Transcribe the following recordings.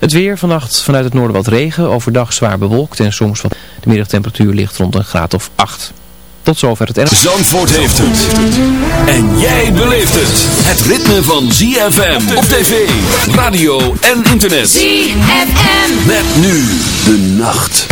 Het weer vannacht vanuit het noorden wat regen, overdag zwaar bewolkt en soms wat. De middagtemperatuur ligt rond een graad of 8. Tot zover het erg. Zandvoort heeft het. En jij beleeft het. Het ritme van ZFM op tv, radio en internet. ZFM. Met nu de nacht.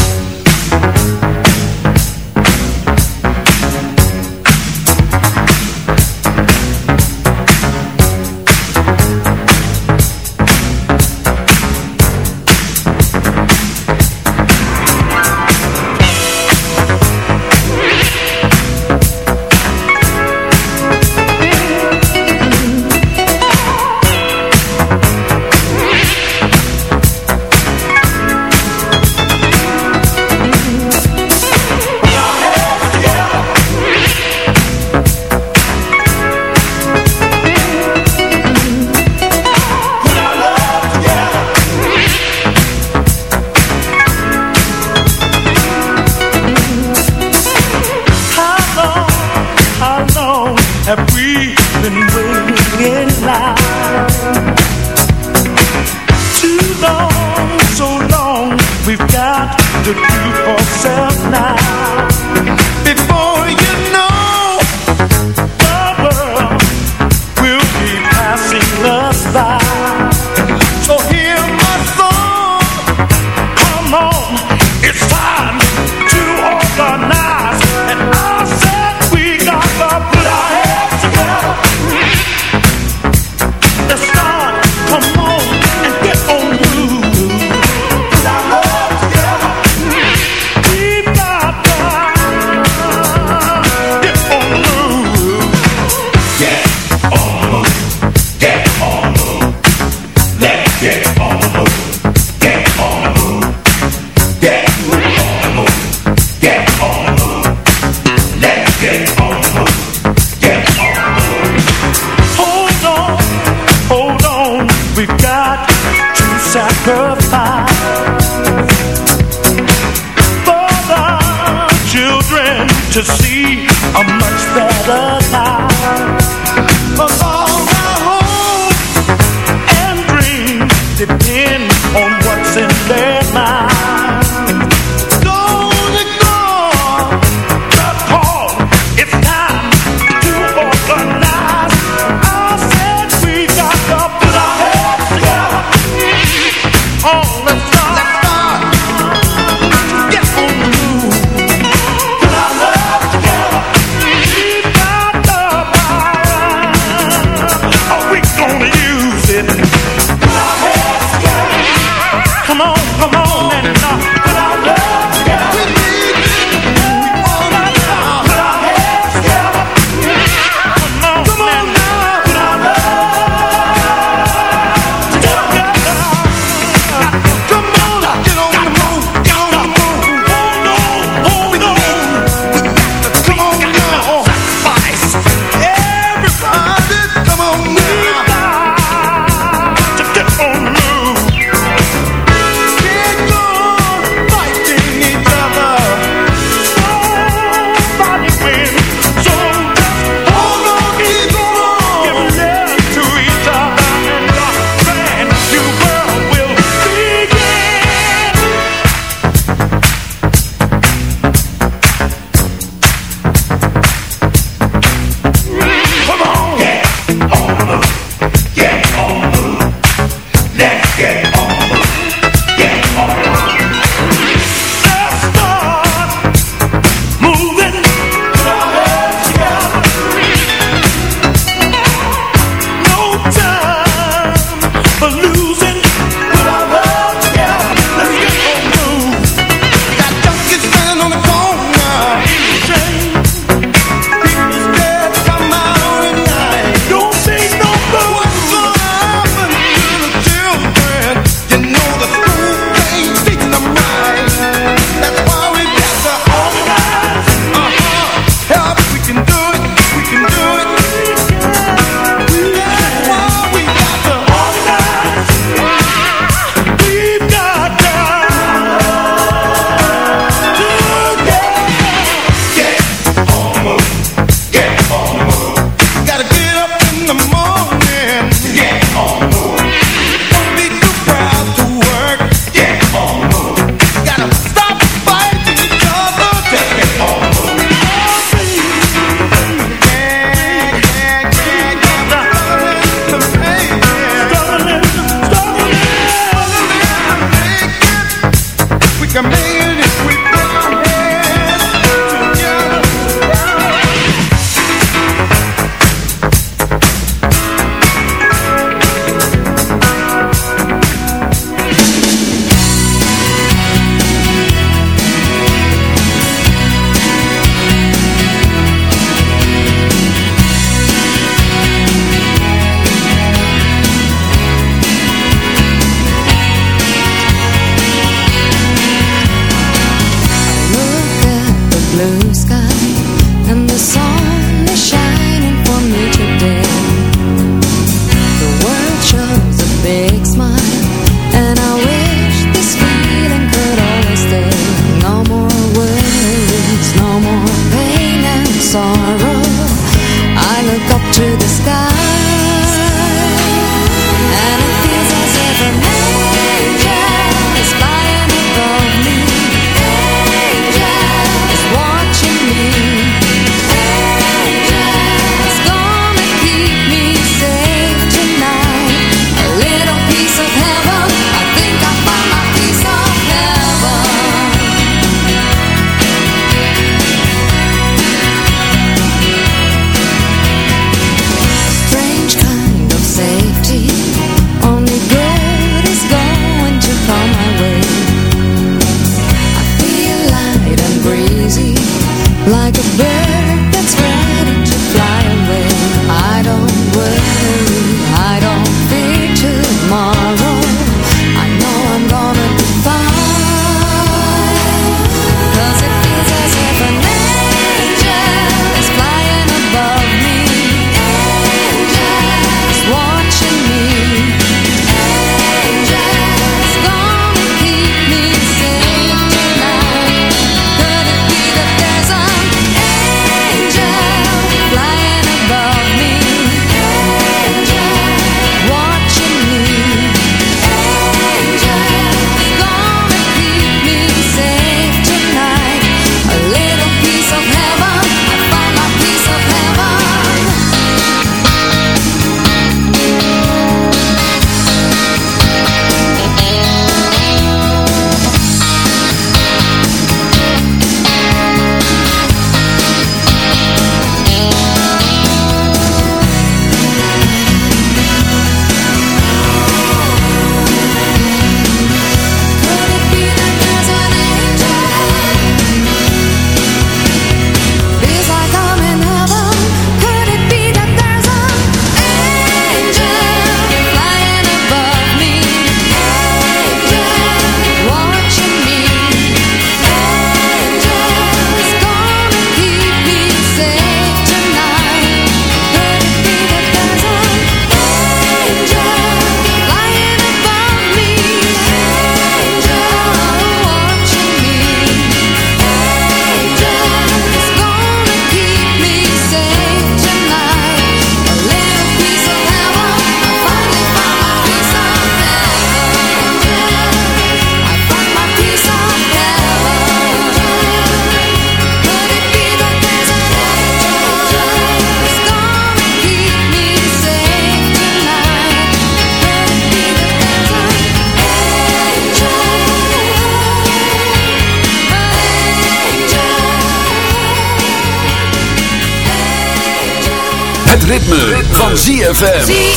ZFM.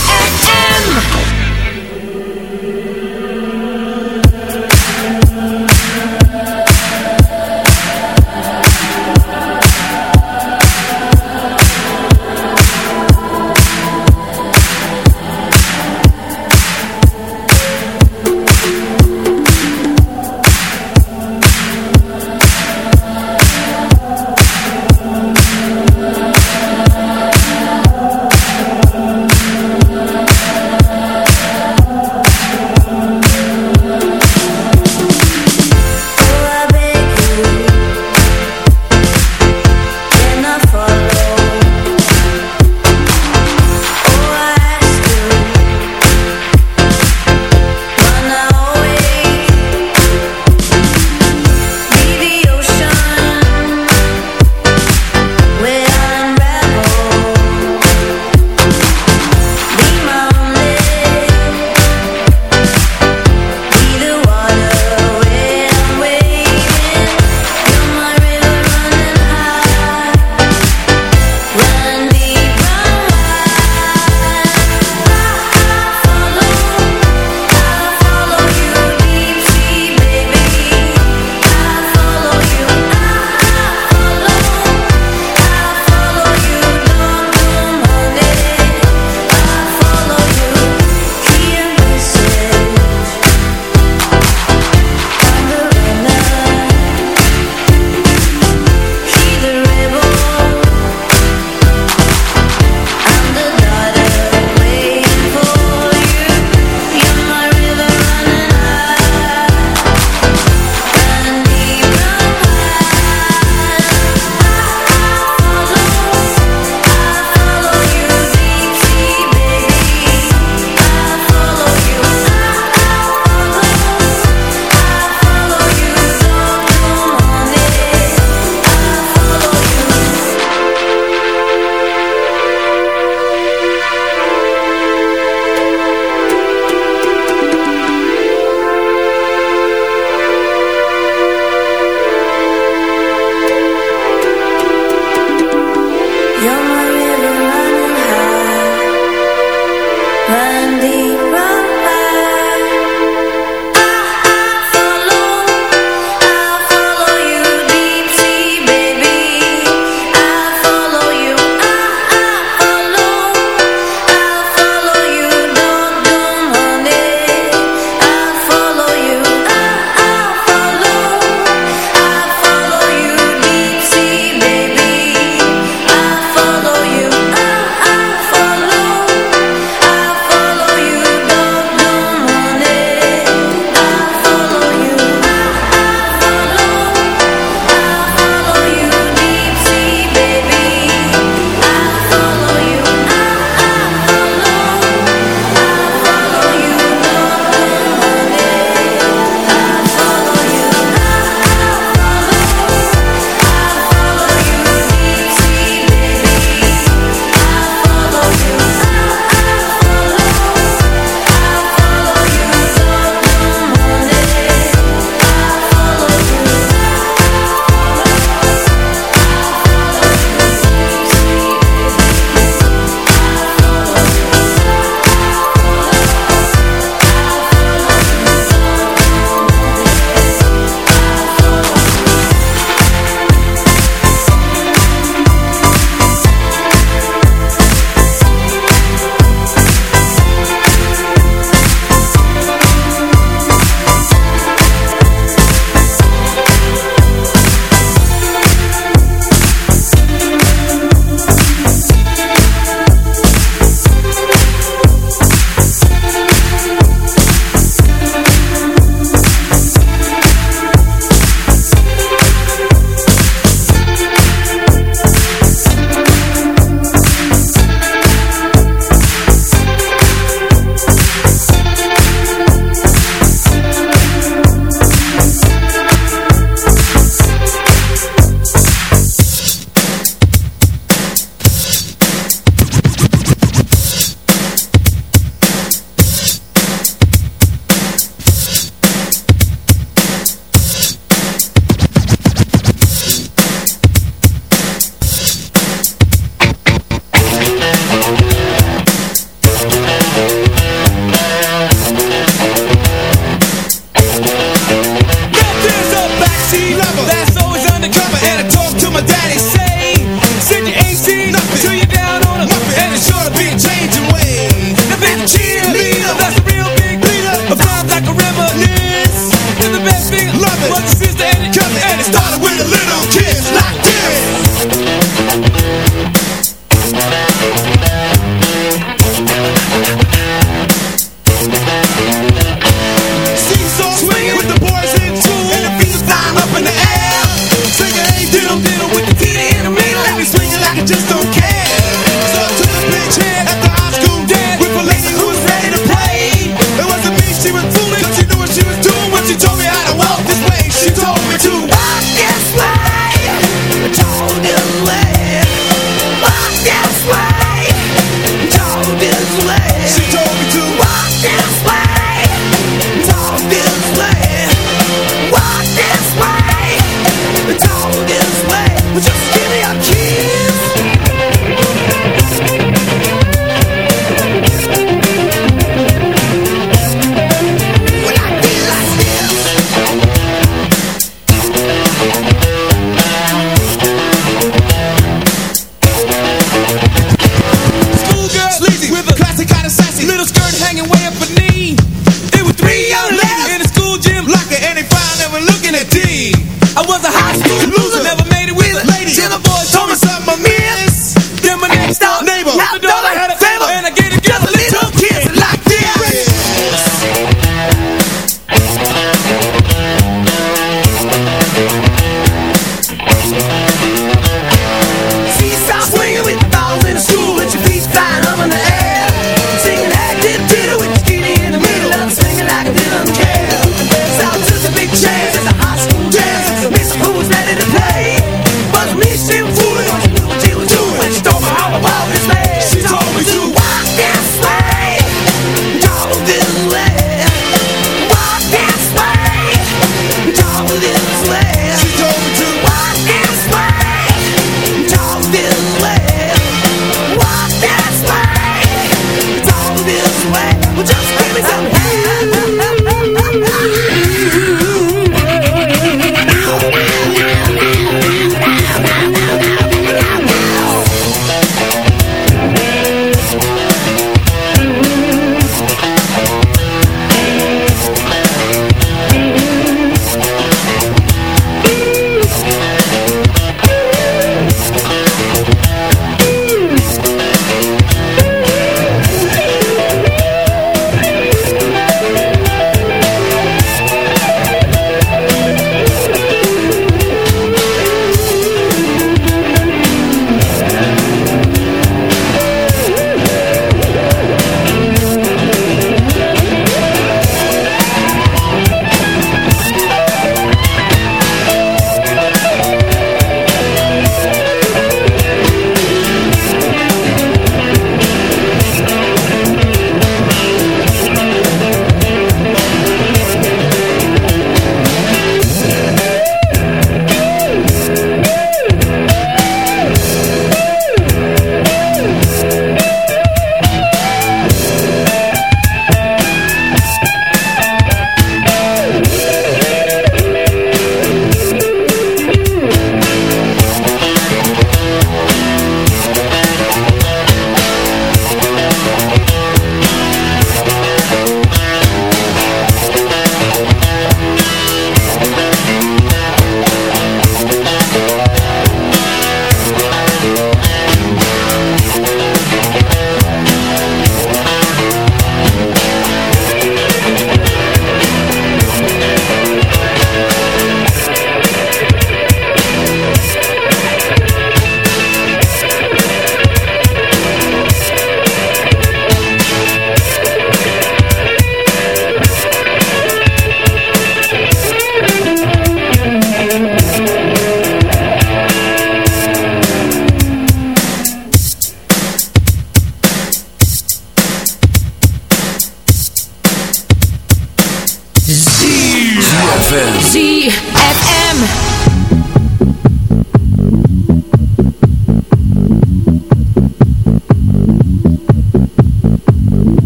she was doing.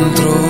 dentro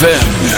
ZFM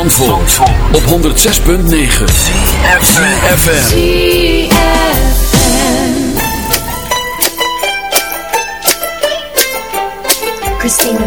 Zandvoort, op 106.9 FM. Christina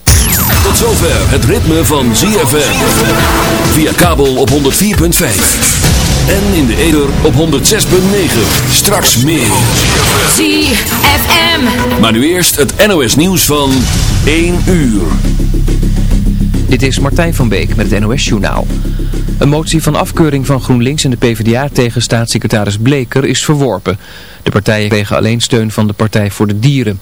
tot zover het ritme van ZFM. Via kabel op 104.5. En in de ether op 106.9. Straks meer. ZFM. Maar nu eerst het NOS nieuws van 1 uur. Dit is Martijn van Beek met het NOS Journaal. Een motie van afkeuring van GroenLinks en de PvdA tegen staatssecretaris Bleker is verworpen. De partijen kregen alleen steun van de Partij voor de Dieren.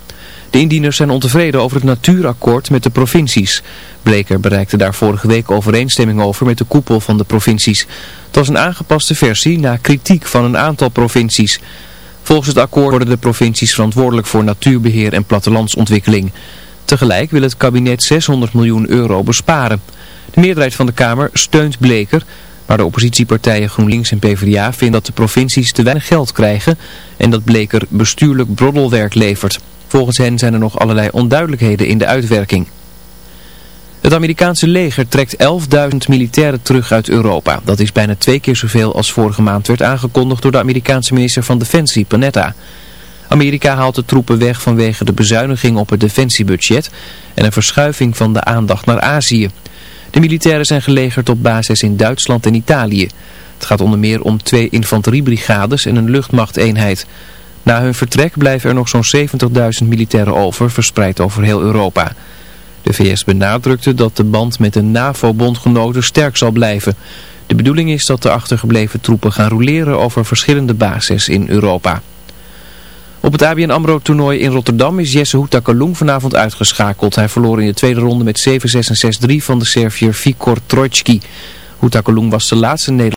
De indieners zijn ontevreden over het natuurakkoord met de provincies. Bleker bereikte daar vorige week overeenstemming over met de koepel van de provincies. Het was een aangepaste versie na kritiek van een aantal provincies. Volgens het akkoord worden de provincies verantwoordelijk voor natuurbeheer en plattelandsontwikkeling. Tegelijk wil het kabinet 600 miljoen euro besparen. De meerderheid van de Kamer steunt Bleker, maar de oppositiepartijen GroenLinks en PvdA vinden dat de provincies te weinig geld krijgen en dat Bleker bestuurlijk broddelwerk levert. Volgens hen zijn er nog allerlei onduidelijkheden in de uitwerking. Het Amerikaanse leger trekt 11.000 militairen terug uit Europa. Dat is bijna twee keer zoveel als vorige maand werd aangekondigd door de Amerikaanse minister van Defensie, Panetta. Amerika haalt de troepen weg vanwege de bezuiniging op het defensiebudget en een verschuiving van de aandacht naar Azië. De militairen zijn gelegerd op basis in Duitsland en Italië. Het gaat onder meer om twee infanteriebrigades en een luchtmachteenheid. Na hun vertrek blijven er nog zo'n 70.000 militairen over, verspreid over heel Europa. De VS benadrukte dat de band met de NAVO-bondgenoten sterk zal blijven. De bedoeling is dat de achtergebleven troepen gaan roleren over verschillende bases in Europa. Op het ABN AMRO-toernooi in Rotterdam is Jesse Houtakalung vanavond uitgeschakeld. Hij verloor in de tweede ronde met 7-6 en 6-3 van de Serviër Vikor Trojtski. Houtakalung was de laatste Nederlander.